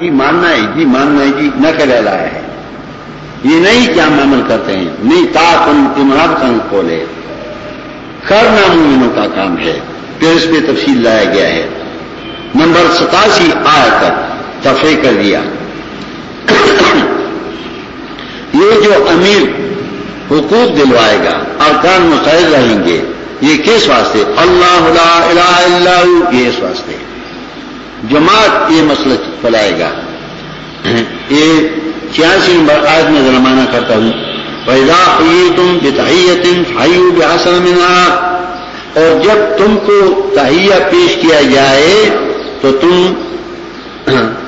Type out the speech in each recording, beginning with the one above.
جی ماننا ہے جی ماننا ہے جی نہ کرے لایا ہے یہ نہیں کیا ہم عمل کرتے ہیں۔ نہیں تا تم تمہارا سنگ کھولے خر نامومنوں کا کام ہے۔ پھر اس پہ تفصیل لایا گیا ہے۔ نمبر ستاسی آ کر تفریح کر دیا۔ یہ جو امیر حقوق دلوائے گا، ارکان مستعد رہیں گے، یہ کس واسطے؟ اللہ لا الہ الا یہ اس واسطے۔ جماعت یہ مسئلہ پلائے گا۔ یہ چھیاسی نمبر آج میں ذرمانہ کرتا ہوں۔ پیدا ہوئی تم بتحیت فائیو بحسن اور جب تم کو تہیا پیش کیا جائے تو تم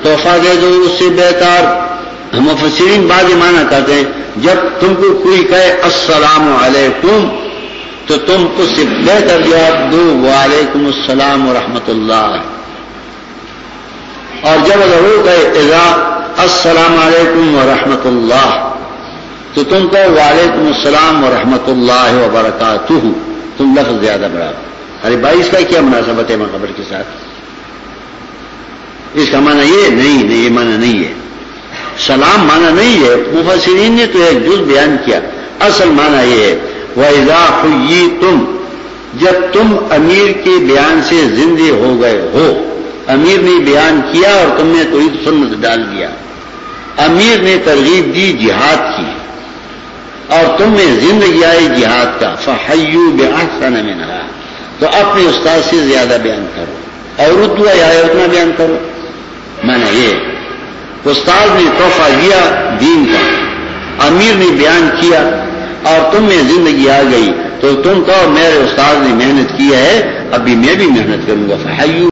تحفہ دے دو، اس سے بہتر۔ ہم بعض مانا کرتے ہیں، جب تم کو کوئی کہے السلام علیکم، تو تم اس سے بہتر جواب دو۔ وعلیکم السلام ورحمۃ اللہ۔ اور جب اگر وہ کہے السلام علیکم ورحمۃ اللہ، تو تم کہو وعلیکم السلام ورحمۃ اللہ وبرکاتہ۔ تم لفظ زیادہ بڑا ارے بھائی، اس کا کیا مناسبت ہے مقبر کے ساتھ؟ اس کا معنی یہ نہیں نہیں، یہ معنی نہیں ہے۔ سلام مانا نہیں ہے، مفسرین نے تو ایک جز بیان کیا۔ اصل مانا یہ ہے وہ ہوئی تم جب تم امیر کے بیان سے زندے ہو گئے ہو۔ امیر نے بیان کیا اور تم نے تو سنت ڈال دیا۔ امیر نے ترغیب دی، جہاد کی۔ اور تم نے زندگی آئی جہاد کا۔ فہیو بیاہ کا میں نہ تو اپنے استاد سے زیادہ بیان کرو۔ اور اردو یا اتنا بیان کرو۔ میں نے یہ استاد نے تحفہ دیا دین کا۔ امیر نے بیان کیا اور تم میں زندگی آ گئی۔ تو تم کہو، میرے استاد نے محنت کی ہے، ابھی میں بھی محنت کروں گا۔ فہیو